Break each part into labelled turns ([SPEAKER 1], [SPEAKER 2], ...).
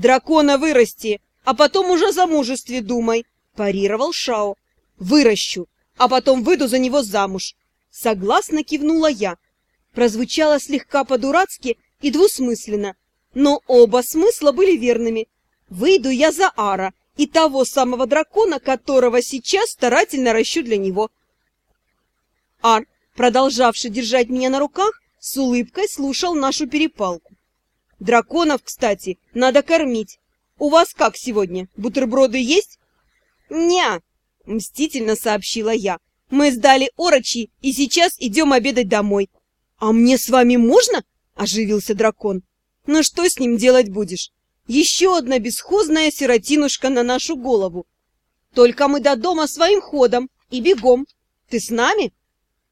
[SPEAKER 1] Дракона вырасти, а потом уже о замужестве думай, парировал Шао. Выращу, а потом выйду за него замуж. Согласно кивнула я. Прозвучало слегка по-дурацки и двусмысленно, но оба смысла были верными. Выйду я за Ара и того самого дракона, которого сейчас старательно ращу для него. Ар, продолжавший держать меня на руках, с улыбкой слушал нашу перепалку. Драконов, кстати, надо кормить. У вас как сегодня, бутерброды есть? Ня, мстительно сообщила я. Мы сдали орочи и сейчас идем обедать домой. А мне с вами можно? Оживился дракон. Ну что с ним делать будешь? Еще одна бесхозная сиротинушка на нашу голову. Только мы до дома своим ходом и бегом. Ты с нами?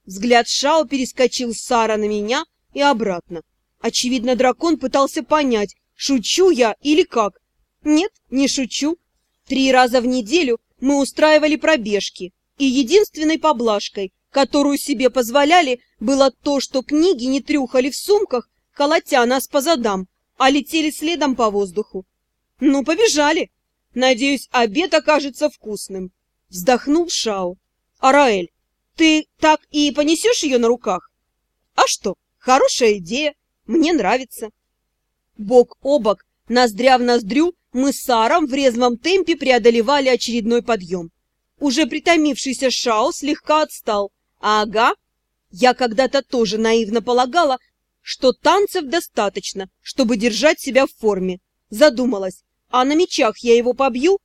[SPEAKER 1] Взгляд Шао перескочил с Сара на меня и обратно. Очевидно, дракон пытался понять, шучу я или как. Нет, не шучу. Три раза в неделю мы устраивали пробежки, и единственной поблажкой, которую себе позволяли, было то, что книги не трюхали в сумках, колотя нас по задам, а летели следом по воздуху. Ну, побежали. Надеюсь, обед окажется вкусным. Вздохнул Шао. Араэль, ты так и понесешь ее на руках? А что, хорошая идея, мне нравится. Бок о бок, ноздря в ноздрю, мы с Саром в резвом темпе преодолевали очередной подъем. Уже притомившийся Шао слегка отстал. Ага, я когда-то тоже наивно полагала, что танцев достаточно, чтобы держать себя в форме. Задумалась, а на мечах я его побью?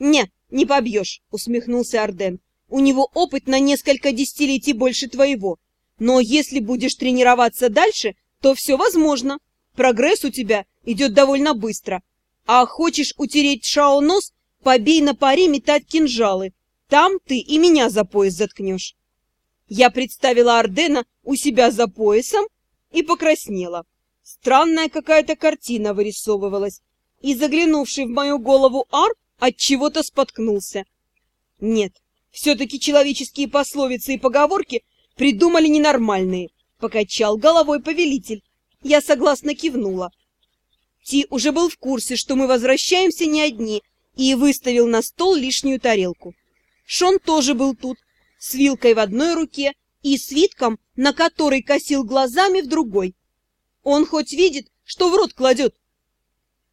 [SPEAKER 1] Не, не побьешь, усмехнулся Арден. У него опыт на несколько десятилетий больше твоего. Но если будешь тренироваться дальше, то все возможно. Прогресс у тебя идет довольно быстро. А хочешь утереть Шао нос, побей на паре метать кинжалы. Там ты и меня за пояс заткнешь. Я представила Ардена у себя за поясом и покраснела. Странная какая-то картина вырисовывалась, и заглянувший в мою голову Ар от чего-то споткнулся. Нет, все-таки человеческие пословицы и поговорки придумали ненормальные, покачал головой повелитель. Я согласно кивнула. Ти уже был в курсе, что мы возвращаемся не одни, и выставил на стол лишнюю тарелку. Шон тоже был тут, с вилкой в одной руке и свитком, на который косил глазами в другой. Он хоть видит, что в рот кладет.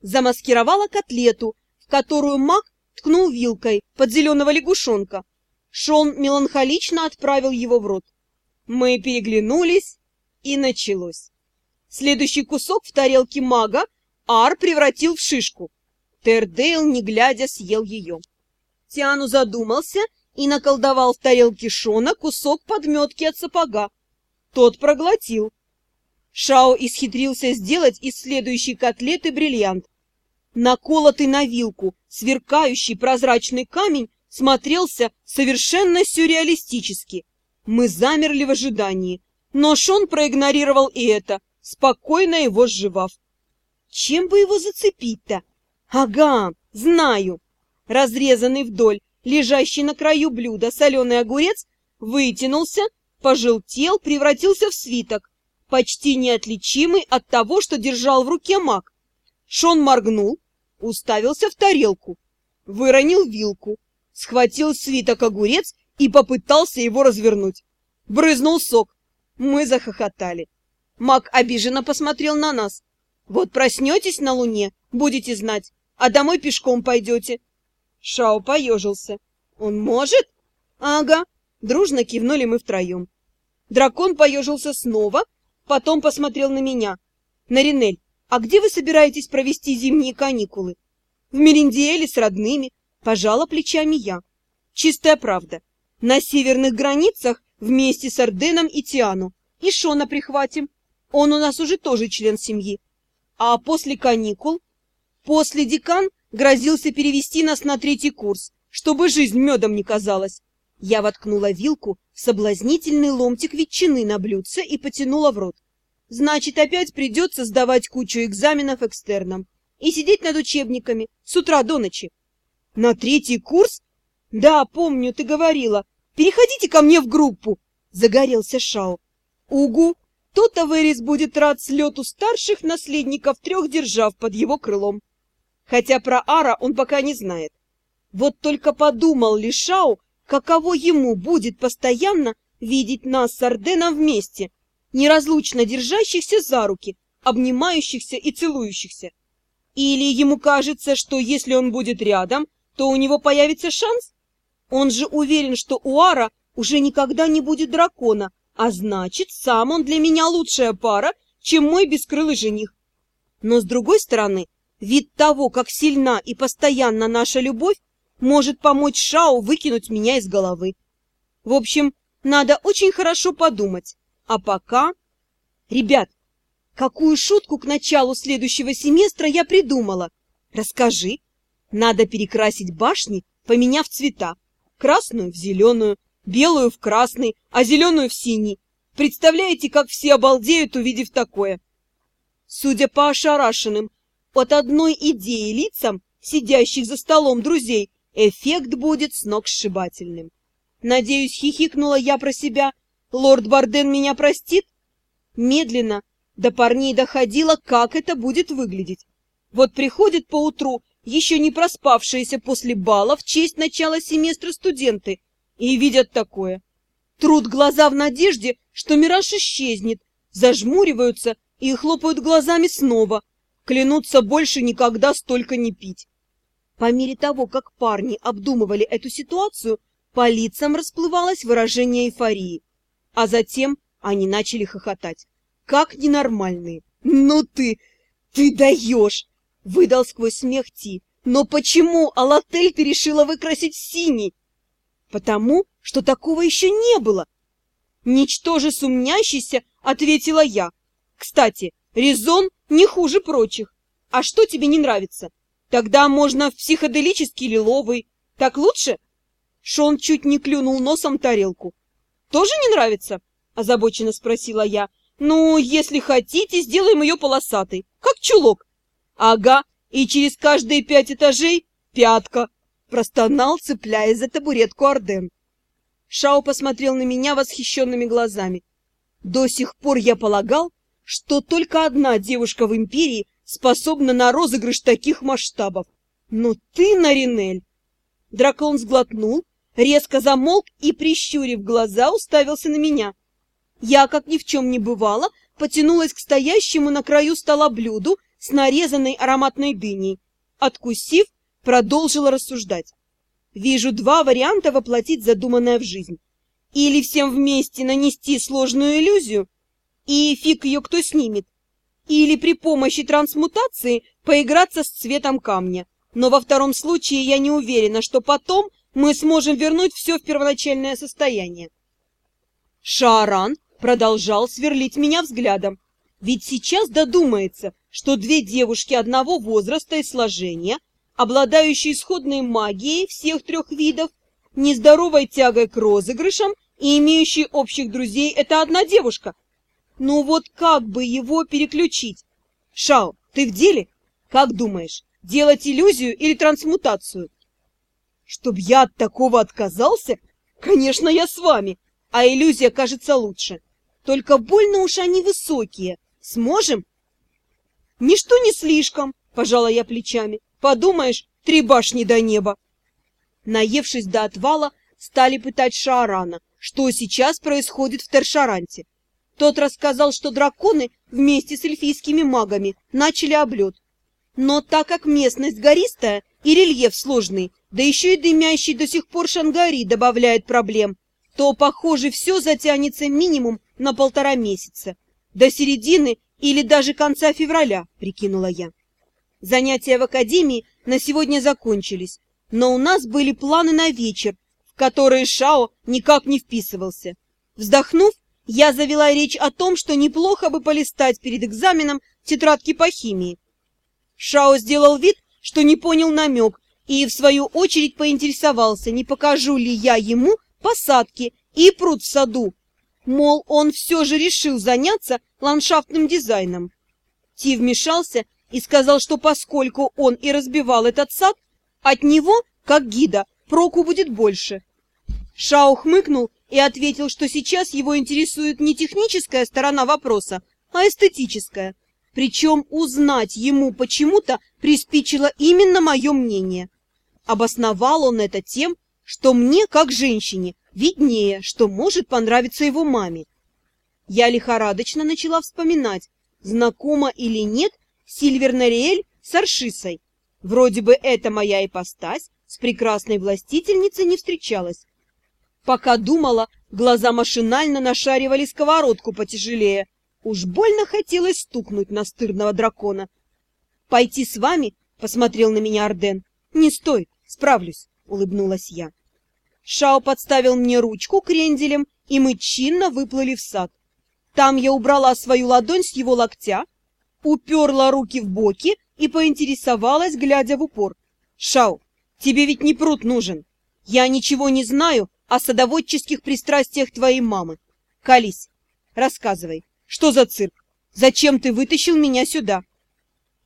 [SPEAKER 1] Замаскировала котлету, в которую маг ткнул вилкой под зеленого лягушонка. Шон меланхолично отправил его в рот. Мы переглянулись, и началось. Следующий кусок в тарелке мага Ар превратил в шишку. Тердейл, не глядя, съел ее. Тиану задумался и наколдовал в тарелке Шона кусок подметки от сапога. Тот проглотил. Шао исхитрился сделать из следующей котлеты бриллиант. Наколотый на вилку, сверкающий прозрачный камень смотрелся совершенно сюрреалистически. Мы замерли в ожидании, но Шон проигнорировал и это, спокойно его сживав. Чем бы его зацепить-то? Ага, знаю. Разрезанный вдоль, лежащий на краю блюда соленый огурец вытянулся, пожелтел, превратился в свиток, почти неотличимый от того, что держал в руке маг. Шон моргнул, уставился в тарелку, выронил вилку, схватил свиток огурец и попытался его развернуть. Брызнул сок. Мы захохотали. Мак обиженно посмотрел на нас. Вот проснетесь на луне, будете знать, а домой пешком пойдете. Шао поежился. Он может? Ага. Дружно кивнули мы втроем. Дракон поежился снова, потом посмотрел на меня. Наринель, а где вы собираетесь провести зимние каникулы? В Мериндиэле с родными, Пожала плечами я. Чистая правда. На северных границах вместе с Орденом и Тиану. И Шона прихватим. Он у нас уже тоже член семьи. А после каникул? После декан грозился перевести нас на третий курс, чтобы жизнь медом не казалась. Я воткнула вилку в соблазнительный ломтик ветчины на блюдце и потянула в рот. Значит, опять придется сдавать кучу экзаменов экстерном и сидеть над учебниками с утра до ночи. На третий курс? Да, помню, ты говорила. Переходите ко мне в группу, загорелся Шао. Угу, то-то Верис будет рад слету старших наследников трех держав под его крылом. хотя про Ара он пока не знает. Вот только подумал ли Шау, каково ему будет постоянно видеть нас с Арденом вместе, неразлучно держащихся за руки, обнимающихся и целующихся. Или ему кажется, что если он будет рядом, то у него появится шанс? Он же уверен, что у Ара уже никогда не будет дракона, а значит, сам он для меня лучшая пара, чем мой бескрылый жених. Но с другой стороны, вид того, как сильна и постоянна наша любовь, может помочь Шау выкинуть меня из головы. В общем, надо очень хорошо подумать. А пока... Ребят, какую шутку к началу следующего семестра я придумала? Расскажи. Надо перекрасить башни, поменяв цвета. Красную в зеленую, белую в красный, а зеленую в синий. Представляете, как все обалдеют, увидев такое? Судя по ошарашенным от одной идеи лицам, сидящих за столом друзей, эффект будет сногсшибательным. Надеюсь, хихикнула я про себя. Лорд Барден меня простит? Медленно до парней доходило, как это будет выглядеть. Вот приходят поутру еще не проспавшиеся после бала в честь начала семестра студенты и видят такое. Трут глаза в надежде, что мираж исчезнет, зажмуриваются и хлопают глазами снова, клянутся больше никогда столько не пить. По мере того, как парни обдумывали эту ситуацию, по лицам расплывалось выражение эйфории, а затем они начали хохотать. Как ненормальные. «Ну ты! Ты даешь!» — выдал сквозь смех Ти. «Но почему Алатель ты решила выкрасить синий?» «Потому что такого еще не было!» Ничтоже сумнящийся, ответила я. «Кстати, резон не хуже прочих. А что тебе не нравится? Тогда можно в психоделический лиловый. Так лучше?» Шон чуть не клюнул носом тарелку. «Тоже не нравится?» – озабоченно спросила я. «Ну, если хотите, сделаем ее полосатой, как чулок». «Ага, и через каждые пять этажей пятка», – простонал, цепляясь за табуретку Арден. Шао посмотрел на меня восхищенными глазами. До сих пор я полагал, что только одна девушка в Империи способна на розыгрыш таких масштабов. Но ты, Наринель... Дракон сглотнул, резко замолк и, прищурив глаза, уставился на меня. Я, как ни в чем не бывало, потянулась к стоящему на краю стола блюду с нарезанной ароматной дыней. Откусив, продолжила рассуждать. Вижу два варианта воплотить задуманное в жизнь. Или всем вместе нанести сложную иллюзию, и фиг ее кто снимет. Или при помощи трансмутации поиграться с цветом камня. Но во втором случае я не уверена, что потом мы сможем вернуть все в первоначальное состояние. Шааран продолжал сверлить меня взглядом. Ведь сейчас додумается, что две девушки одного возраста и сложения, обладающие сходной магией всех трех видов, нездоровой тягой к розыгрышам и имеющие общих друзей, это одна девушка. Ну вот как бы его переключить? Шао, ты в деле? Как думаешь, делать иллюзию или трансмутацию? Чтоб я от такого отказался? Конечно, я с вами, а иллюзия кажется лучше. Только больно уж они высокие. Сможем? Ничто не слишком, пожала я плечами. Подумаешь, три башни до неба. Наевшись до отвала, стали пытать Шаарана, что сейчас происходит в Тершаранте. Тот рассказал, что драконы вместе с эльфийскими магами начали облет. Но так как местность гористая и рельеф сложный, да еще и дымящий до сих пор Шангари добавляет проблем, то, похоже, все затянется минимум на полтора месяца. До середины или даже конца февраля, прикинула я. Занятия в академии на сегодня закончились, но у нас были планы на вечер, в которые Шао никак не вписывался. Вздохнув, я завела речь о том, что неплохо бы полистать перед экзаменом тетрадки по химии. Шао сделал вид, что не понял намек, и, в свою очередь, поинтересовался, не покажу ли я ему посадки и пруд в саду. Мол, он все же решил заняться ландшафтным дизайном. Ти вмешался и сказал, что поскольку он и разбивал этот сад, от него, как гида, проку будет больше. Шао хмыкнул и ответил, что сейчас его интересует не техническая сторона вопроса, а эстетическая. причем узнать ему почему-то приспичило именно мое мнение. Обосновал он это тем, что мне, как женщине, виднее, что может понравиться его маме. Я лихорадочно начала вспоминать, знакома или нет Сильвернариэль с Аршисой. Вроде бы эта моя ипостась с прекрасной властительницей не встречалась. Пока думала, глаза машинально нашаривали сковородку потяжелее. Уж больно хотелось стукнуть настырного дракона. «Пойти с вами?» — посмотрел на меня Арден. «Не стоит, справлюсь», — улыбнулась я. Шао подставил мне ручку кренделем, и мы чинно выплыли в сад. Там я убрала свою ладонь с его локтя, уперла руки в боки и поинтересовалась, глядя в упор. «Шао, тебе ведь не пруд нужен. Я ничего не знаю о садоводческих пристрастиях твоей мамы. Колись, рассказывай, что за цирк? Зачем ты вытащил меня сюда?»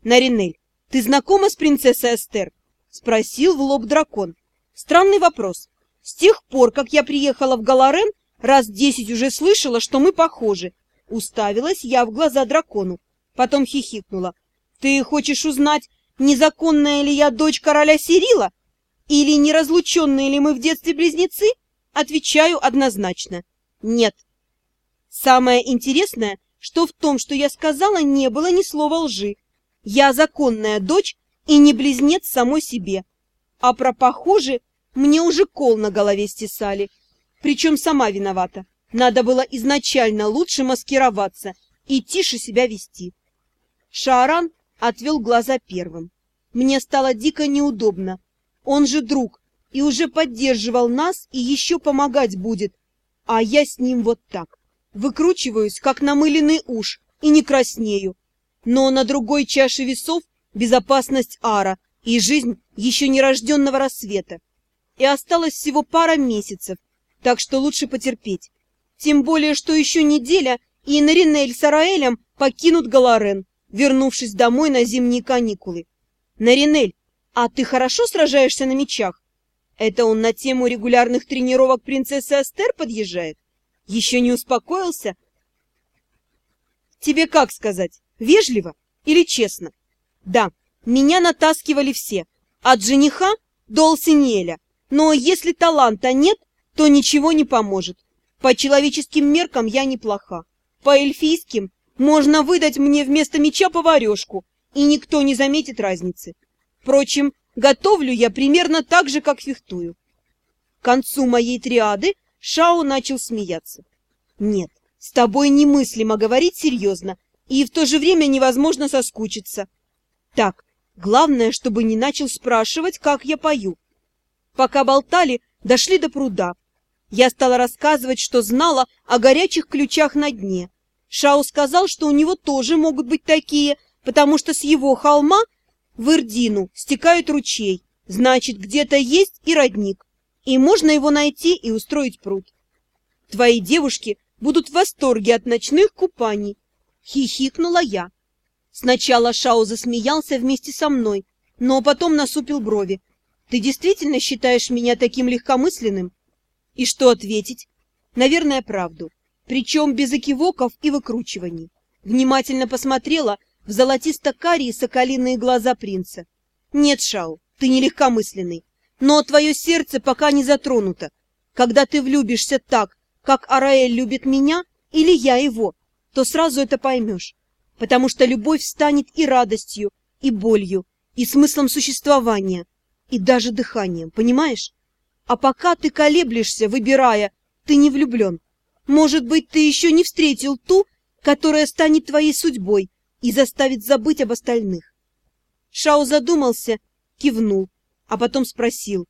[SPEAKER 1] «Наринель, ты знакома с принцессой Эстер?» — спросил в лоб дракон. «Странный вопрос. С тех пор, как я приехала в Галарен, раз десять уже слышала, что мы похожи. Уставилась я в глаза дракону, потом хихикнула. Ты хочешь узнать, незаконная ли я дочь короля Сирила? Или неразлученные ли мы в детстве близнецы? Отвечаю однозначно. Нет. Самое интересное, что в том, что я сказала, не было ни слова лжи. Я законная дочь и не близнец самой себе. А про похожи мне уже кол на голове стесали. Причем сама виновата. Надо было изначально лучше маскироваться и тише себя вести. Шааран отвел глаза первым. Мне стало дико неудобно. Он же друг и уже поддерживал нас и еще помогать будет. А я с ним вот так. Выкручиваюсь, как намыленный уж, и не краснею. Но на другой чаше весов безопасность Ара и жизнь еще нерожденного рассвета и осталось всего пара месяцев, так что лучше потерпеть. Тем более, что еще неделя, и Наринель с Араэлем покинут Галарен, вернувшись домой на зимние каникулы. Наринель, а ты хорошо сражаешься на мечах? Это он на тему регулярных тренировок принцессы Астер подъезжает? Еще не успокоился? Тебе как сказать, вежливо или честно? Да, меня натаскивали все, от жениха до Алсинеля, но если таланта нет, то ничего не поможет. По человеческим меркам я неплоха. По эльфийским можно выдать мне вместо меча поварешку, и никто не заметит разницы. Впрочем, готовлю я примерно так же, как фехтую. К концу моей триады Шао начал смеяться. Нет, с тобой немыслимо говорить серьезно, и в то же время невозможно соскучиться. Так, главное, чтобы не начал спрашивать, как я пою. Пока болтали, дошли до пруда. Я стала рассказывать, что знала о горячих ключах на дне. Шау сказал, что у него тоже могут быть такие, потому что с его холма в Ирдину стекает ручей. Значит, где-то есть и родник. И можно его найти и устроить пруд. Твои девушки будут в восторге от ночных купаний. Хихикнула я. Сначала Шау засмеялся вместе со мной, но потом насупил брови. Ты действительно считаешь меня таким легкомысленным? И что ответить? Наверное, правду. Причем без экивоков и выкручиваний. Внимательно посмотрела в золотисто-карие соколиные глаза принца. Нет, Шау, ты не легкомысленный. Но твое сердце пока не затронуто. Когда ты влюбишься так, как Араэль любит меня, или я его, то сразу это поймешь. Потому что любовь станет и радостью, и болью, и смыслом существования и даже дыханием, понимаешь? А пока ты колеблешься, выбирая, ты не влюблен. Может быть, ты еще не встретил ту, которая станет твоей судьбой и заставит забыть об остальных. Шао задумался, кивнул, а потом спросил.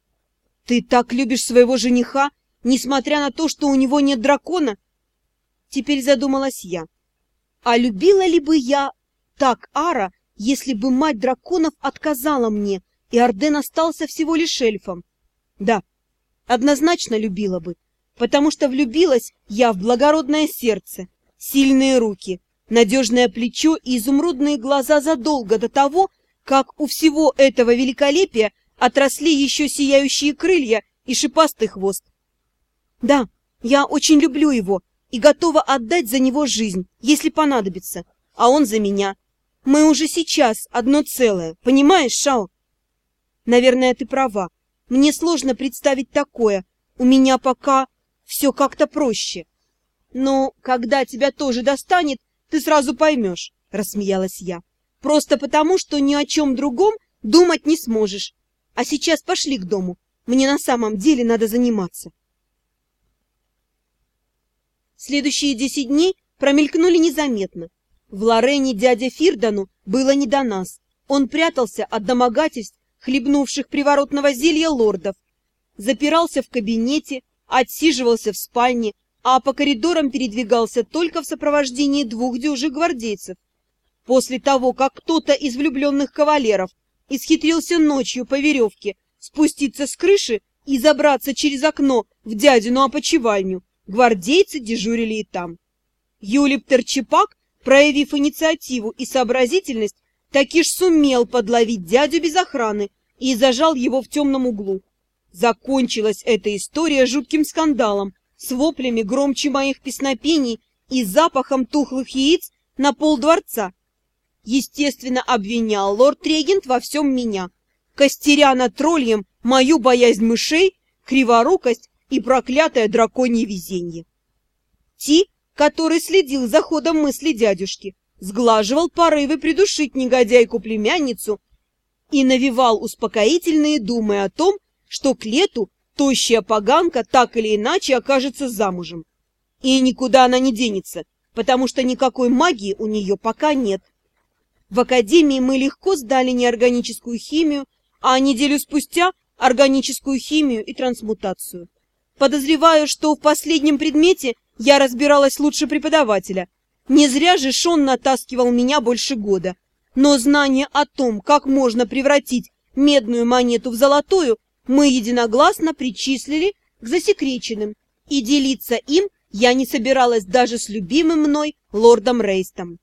[SPEAKER 1] «Ты так любишь своего жениха, несмотря на то, что у него нет дракона?» Теперь задумалась я. А любила ли бы я так Ара, если бы мать драконов отказала мне, и Арден остался всего лишь эльфом. Да, однозначно любила бы, потому что влюбилась я в благородное сердце, сильные руки, надежное плечо и изумрудные глаза задолго до того, как у всего этого великолепия отросли еще сияющие крылья и шипастый хвост. Да, я очень люблю его и готова отдать за него жизнь, если понадобится, а он за меня. Мы уже сейчас одно целое, понимаешь, Шао? Наверное, ты права. Мне сложно представить такое. У меня пока все как-то проще. Но когда тебя тоже достанет, ты сразу поймешь, — рассмеялась я. Просто потому, что ни о чем другом думать не сможешь. А сейчас пошли к дому. Мне на самом деле надо заниматься. Следующие десять дней промелькнули незаметно. В Лорене дядя Фирдану было не до нас. Он прятался от домогательств, хлебнувших приворотного зелья лордов. Запирался в кабинете, отсиживался в спальне, а по коридорам передвигался только в сопровождении двух дюжих гвардейцев. После того, как кто-то из влюбленных кавалеров исхитрился ночью по веревке спуститься с крыши и забраться через окно в дядину опочивальню, гвардейцы дежурили и там. Юлиптер Чепак, проявив инициативу и сообразительность, таки ж сумел подловить дядю без охраны и зажал его в темном углу. Закончилась эта история жутким скандалом, с воплями громче моих песнопений и запахом тухлых яиц на пол дворца. Естественно, обвинял лорд-регент во всем меня, костеря над троллем мою боязнь мышей, криворукость и проклятое драконье везенье. Ти, который следил за ходом мысли дядюшки, сглаживал порывы придушить негодяйку-племянницу и навевал успокоительные думы о том, что к лету тощая поганка так или иначе окажется замужем. И никуда она не денется, потому что никакой магии у нее пока нет. В академии мы легко сдали неорганическую химию, а неделю спустя органическую химию и трансмутацию. Подозреваю, что в последнем предмете я разбиралась лучше преподавателя. Не зря же Шон натаскивал меня больше года. Но знание о том, как можно превратить медную монету в золотую, мы единогласно причислили к засекреченным, и делиться им я не собиралась даже с любимым мной лордом Рейстом.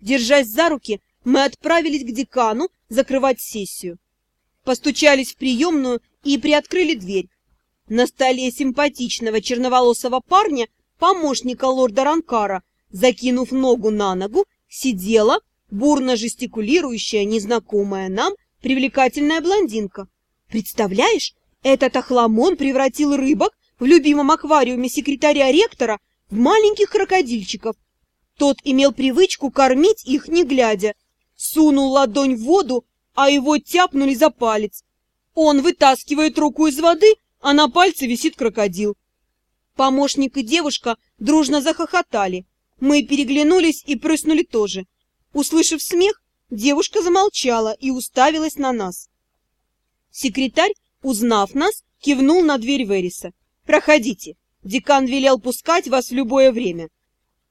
[SPEAKER 1] Держась за руки, мы отправились к декану закрывать сессию. Постучались в приемную и приоткрыли дверь. На столе симпатичного черноволосого парня, помощника лорда Ранкара, закинув ногу на ногу, сидела бурно жестикулирующая, незнакомая нам, привлекательная блондинка. Представляешь, этот охламон превратил рыбок в любимом аквариуме секретаря ректора в маленьких крокодильчиков. Тот имел привычку кормить их, не глядя. Сунул ладонь в воду, а его тяпнули за палец. Он вытаскивает руку из воды, а на пальце висит крокодил. Помощник и девушка дружно захохотали. Мы переглянулись и прыснули тоже. Услышав смех, девушка замолчала и уставилась на нас. Секретарь, узнав нас, кивнул на дверь Вериса. «Проходите. Декан велел пускать вас в любое время».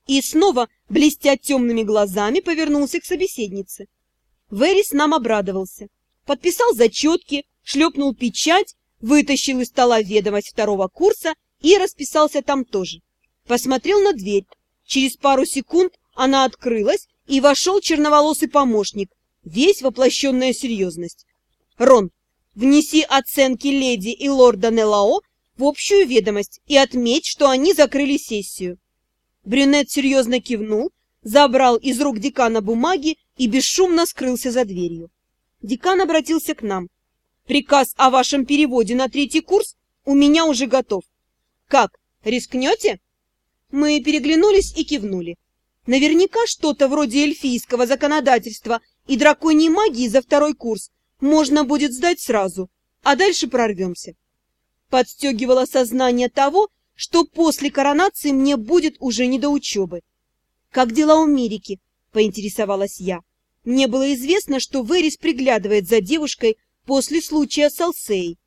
[SPEAKER 1] И снова, блестя темными глазами, повернулся к собеседнице. Верис нам обрадовался. Подписал зачетки, шлепнул печать, вытащил из стола ведомость второго курса и расписался там тоже. Посмотрел на дверь. Через пару секунд она открылась, и вошел черноволосый помощник, весь воплощенная серьезность. «Рон, внеси оценки леди и лорда Нелао в общую ведомость и отметь, что они закрыли сессию». Брюнет серьезно кивнул, забрал из рук декана бумаги и бесшумно скрылся за дверью. Декан обратился к нам. «Приказ о вашем переводе на третий курс у меня уже готов. Как, рискнете?» Мы переглянулись и кивнули. Наверняка что-то вроде эльфийского законодательства и драконьей магии за второй курс можно будет сдать сразу, а дальше прорвемся. Подстегивало сознание того, что после коронации мне будет уже не до учебы. «Как дела у Мирики?» — поинтересовалась я. Мне было известно, что Верис приглядывает за девушкой после случая с Алсеей.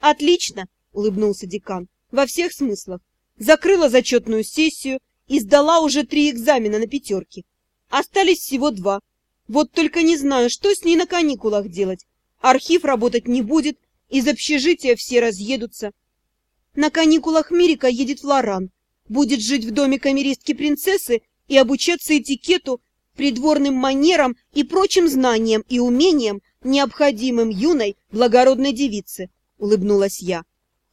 [SPEAKER 1] «Отлично!» — улыбнулся декан. «Во всех смыслах. Закрыла зачетную сессию, и сдала уже три экзамена на пятерки. Остались всего два. Вот только не знаю, что с ней на каникулах делать. Архив работать не будет, из общежития все разъедутся. На каникулах Мирика едет в Лоран, будет жить в доме камеристки принцессы и обучаться этикету, придворным манерам и прочим знаниям и умениям, необходимым юной благородной девице, улыбнулась я.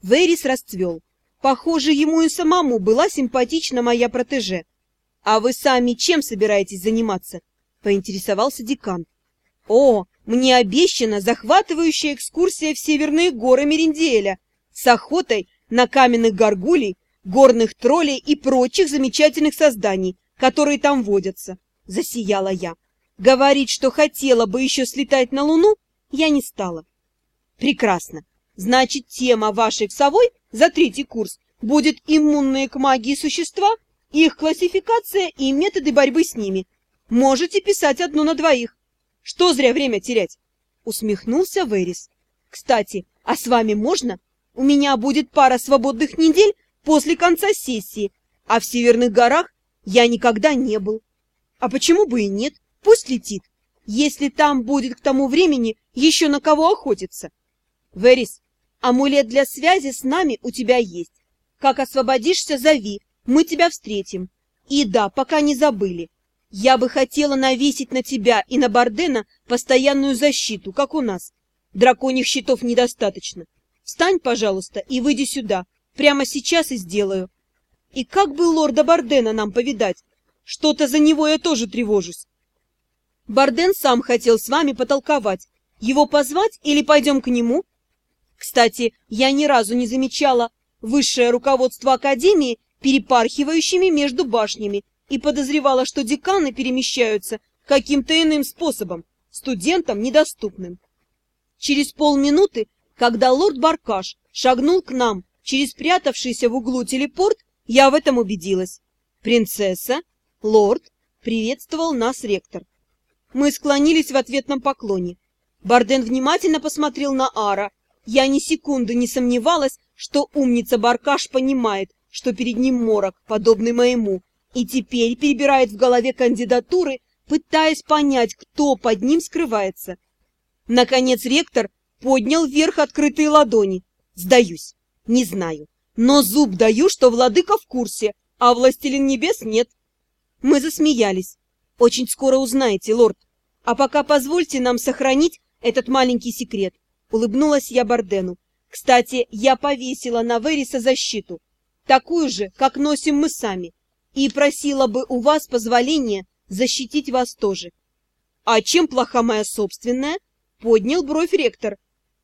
[SPEAKER 1] Верис расцвел. Похоже, ему и самому была симпатична моя протеже. А вы сами чем собираетесь заниматься? поинтересовался декан. О, мне обещана захватывающая экскурсия в северные горы Меринделя с охотой на каменных горгулей, горных троллей и прочих замечательных созданий, которые там водятся. Засияла я. Говорить, что хотела бы еще слетать на Луну, я не стала. Прекрасно. Значит, тема вашей ксовой за третий курс будет иммунные к магии существа, их классификация и методы борьбы с ними. Можете писать одну на двоих. Что зря время терять? Усмехнулся Верис. Кстати, а с вами можно? У меня будет пара свободных недель после конца сессии, а в Северных горах я никогда не был. А почему бы и нет? Пусть летит, если там будет к тому времени еще на кого охотиться. Верис, амулет для связи с нами у тебя есть. Как освободишься, зови, мы тебя встретим. И да, пока не забыли. Я бы хотела навесить на тебя и на Бардена постоянную защиту, как у нас. Драконьих щитов недостаточно. Встань, пожалуйста, и выйди сюда. Прямо сейчас и сделаю. И как бы лорда Бардена нам повидать? Что-то за него я тоже тревожусь. Барден сам хотел с вами потолковать. Его позвать или пойдем к нему? Кстати, я ни разу не замечала высшее руководство Академии перепархивающими между башнями и подозревала, что деканы перемещаются каким-то иным способом, студентам недоступным. Через полминуты, когда лорд Баркаш шагнул к нам через прятавшийся в углу телепорт, я в этом убедилась. Принцесса, лорд, приветствовал нас ректор. Мы склонились в ответном поклоне. Барден внимательно посмотрел на Ара. Я ни секунды не сомневалась, что умница Баркаш понимает, что перед ним морок, подобный моему, и теперь перебирает в голове кандидатуры, пытаясь понять, кто под ним скрывается. Наконец ректор поднял вверх открытые ладони. Сдаюсь, не знаю, но зуб даю, что владыка в курсе, а властелин небес нет. Мы засмеялись. Очень скоро узнаете, лорд. А пока позвольте нам сохранить этот маленький секрет. Улыбнулась я Бардену. Кстати, я повесила на Вериса защиту, такую же, как носим мы сами, и просила бы у вас позволения защитить вас тоже. А чем плоха моя собственная? Поднял бровь ректор.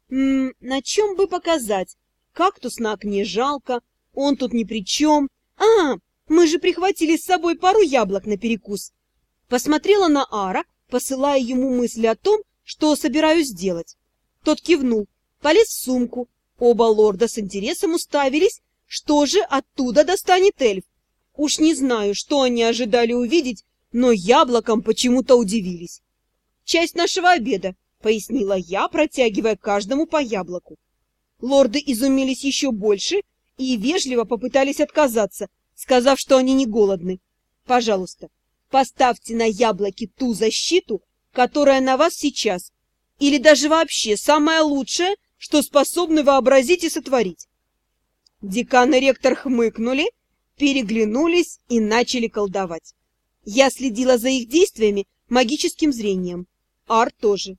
[SPEAKER 1] М -м, на чем бы показать? Кактус на окне жалко, он тут ни при чем. А, мы же прихватили с собой пару яблок на перекус. Посмотрела на Ара, посылая ему мысли о том, что собираюсь сделать. Тот кивнул, полез в сумку. Оба лорда с интересом уставились, что же оттуда достанет эльф. Уж не знаю, что они ожидали увидеть, но яблоком почему-то удивились. «Часть нашего обеда», — пояснила я, протягивая каждому по яблоку. Лорды изумились еще больше и вежливо попытались отказаться, сказав, что они не голодны. Пожалуйста, поставьте на яблоки ту защиту, которая на вас сейчас, или даже вообще самое лучшее, что способны вообразить и сотворить. Декан и ректор хмыкнули, переглянулись и начали колдовать. Я следила за их действиями магическим зрением. Ар тоже.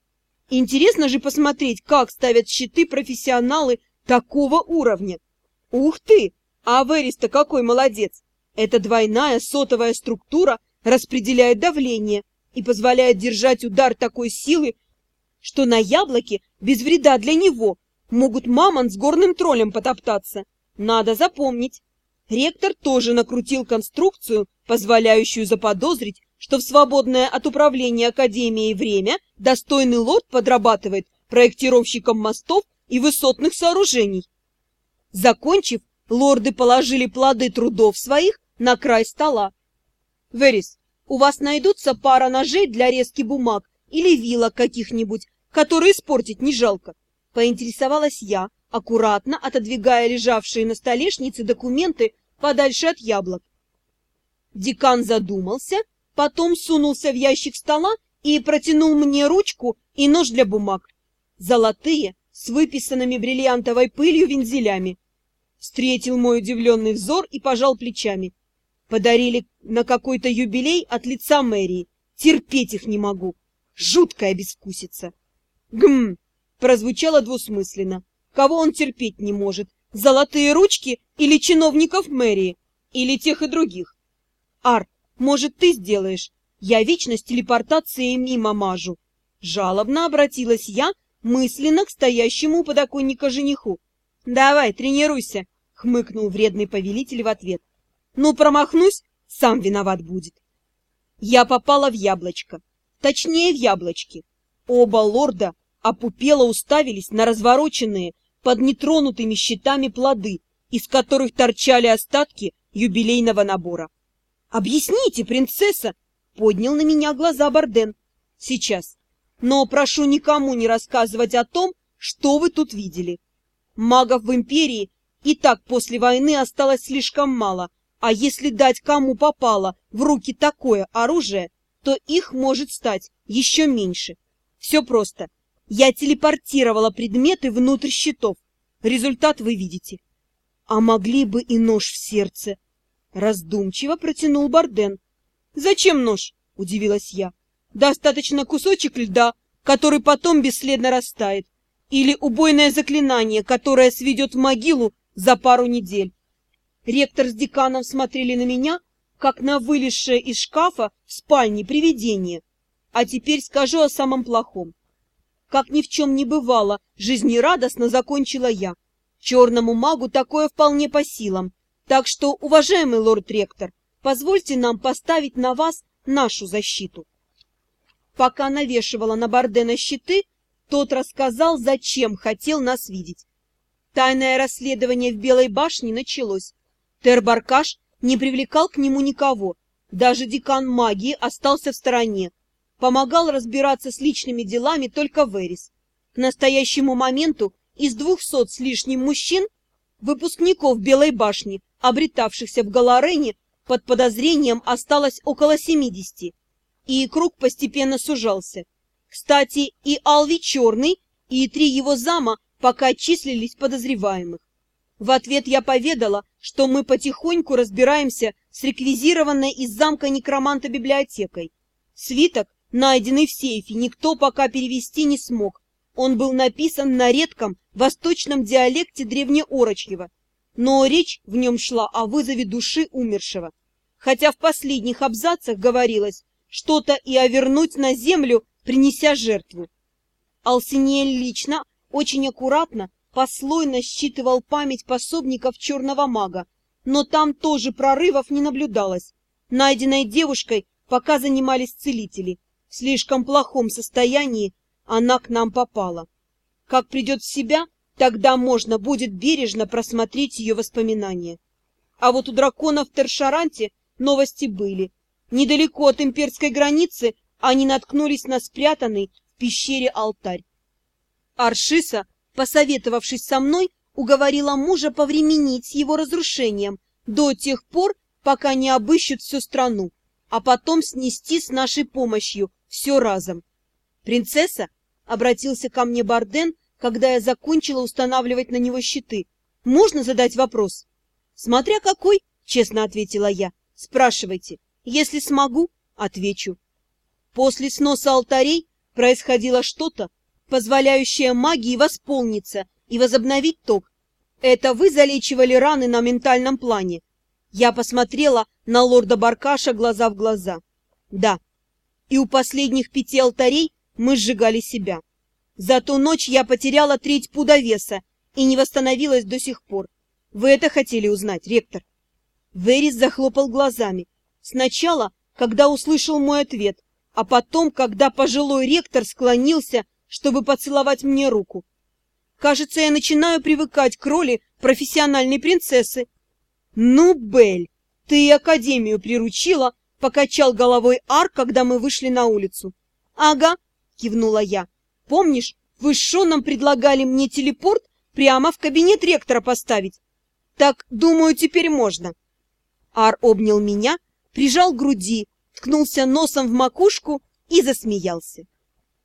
[SPEAKER 1] Интересно же посмотреть, как ставят щиты профессионалы такого уровня. Ух ты! А Верис-то какой молодец! Эта двойная сотовая структура распределяет давление и позволяет держать удар такой силы, что на яблоке без вреда для него могут мамонт с горным троллем потоптаться. Надо запомнить. Ректор тоже накрутил конструкцию, позволяющую заподозрить, что в свободное от управления Академией время достойный лорд подрабатывает проектировщиком мостов и высотных сооружений. Закончив, лорды положили плоды трудов своих на край стола. «Верис, у вас найдутся пара ножей для резки бумаг или вилок каких-нибудь, которые испортить не жалко?» Поинтересовалась я, аккуратно отодвигая лежавшие на столешнице документы подальше от яблок. Декан задумался, потом сунулся в ящик стола и протянул мне ручку и нож для бумаг. Золотые, с выписанными бриллиантовой пылью вензелями. Встретил мой удивленный взор и пожал плечами. Подарили на какой-то юбилей от лица мэрии. Терпеть их не могу. Жуткая безвкусица. Гм, прозвучало двусмысленно. Кого он терпеть не может? Золотые ручки или чиновников мэрии? Или тех и других? Ар, может, ты сделаешь? Я вечно с телепортацией мимо мажу. Жалобно обратилась я мысленно к стоящему у подоконника жениху. «Давай, тренируйся!» — хмыкнул вредный повелитель в ответ. «Ну, промахнусь, сам виноват будет». Я попала в яблочко. Точнее, в яблочки. Оба лорда опупело уставились на развороченные под нетронутыми щитами плоды, из которых торчали остатки юбилейного набора. «Объясните, принцесса!» — поднял на меня глаза Барден. «Сейчас. Но прошу никому не рассказывать о том, что вы тут видели. Магов в Империи и так после войны осталось слишком мало, а если дать кому попало в руки такое оружие, то их может стать еще меньше. Все просто. Я телепортировала предметы внутрь щитов. Результат вы видите. А могли бы и нож в сердце. Раздумчиво протянул Барден. Зачем нож? Удивилась я. Достаточно кусочек льда, который потом бесследно растает. Или убойное заклинание, которое сведет в могилу за пару недель. Ректор с деканом смотрели на меня, как на вылезшее из шкафа в спальне привидение. А теперь скажу о самом плохом. Как ни в чем не бывало, жизнерадостно закончила я. Черному магу такое вполне по силам. Так что, уважаемый лорд-ректор, позвольте нам поставить на вас нашу защиту. Пока навешивала на Бардена щиты, тот рассказал, зачем хотел нас видеть. Тайное расследование в Белой башне началось. Тербаркаш не привлекал к нему никого. Даже декан магии остался в стороне. Помогал разбираться с личными делами только Верис. К настоящему моменту из двухсот с лишним мужчин, выпускников Белой башни, обретавшихся в Галарене, под подозрением осталось около семидесяти, и круг постепенно сужался. Кстати, и Алви Черный, и три его зама пока числились подозреваемых. В ответ я поведала, что мы потихоньку разбираемся с реквизированной из замка некроманта библиотекой. Свиток, найденный в сейфе, никто пока перевести не смог. Он был написан на редком восточном диалекте древнеорочьего, но речь в нем шла о вызове души умершего. Хотя в последних абзацах говорилось что-то и о вернуть на землю, принеся жертву. Алсинель лично, очень аккуратно, послойно считывал память пособников черного мага, но там тоже прорывов не наблюдалось. Найденной девушкой пока занимались целители. В слишком плохом состоянии она к нам попала. Как придет в себя, тогда можно будет бережно просмотреть ее воспоминания. А вот у дракона в Тершаранте новости были. Недалеко от имперской границы они наткнулись на спрятанный в пещере алтарь. Аршиса посоветовавшись со мной, уговорила мужа повременить с его разрушением до тех пор, пока не обыщут всю страну, а потом снести с нашей помощью все разом. «Принцесса?» — обратился ко мне Барден, когда я закончила устанавливать на него щиты. «Можно задать вопрос?» «Смотря какой», — честно ответила я. «Спрашивайте. Если смогу, отвечу». После сноса алтарей происходило что-то, позволяющая магии восполниться и возобновить ток. Это вы залечивали раны на ментальном плане. Я посмотрела на лорда Баркаша глаза в глаза. Да, и у последних пяти алтарей мы сжигали себя. За ту ночь я потеряла треть пуда веса и не восстановилась до сих пор. Вы это хотели узнать, ректор? Верис захлопал глазами. Сначала, когда услышал мой ответ, а потом, когда пожилой ректор склонился чтобы поцеловать мне руку. Кажется, я начинаю привыкать к роли профессиональной принцессы. Ну, Бель, ты Академию приручила, покачал головой Ар, когда мы вышли на улицу. Ага, кивнула я. Помнишь, вы с Шоном предлагали мне телепорт прямо в кабинет ректора поставить? Так, думаю, теперь можно. Ар обнял меня, прижал к груди, ткнулся носом в макушку и засмеялся.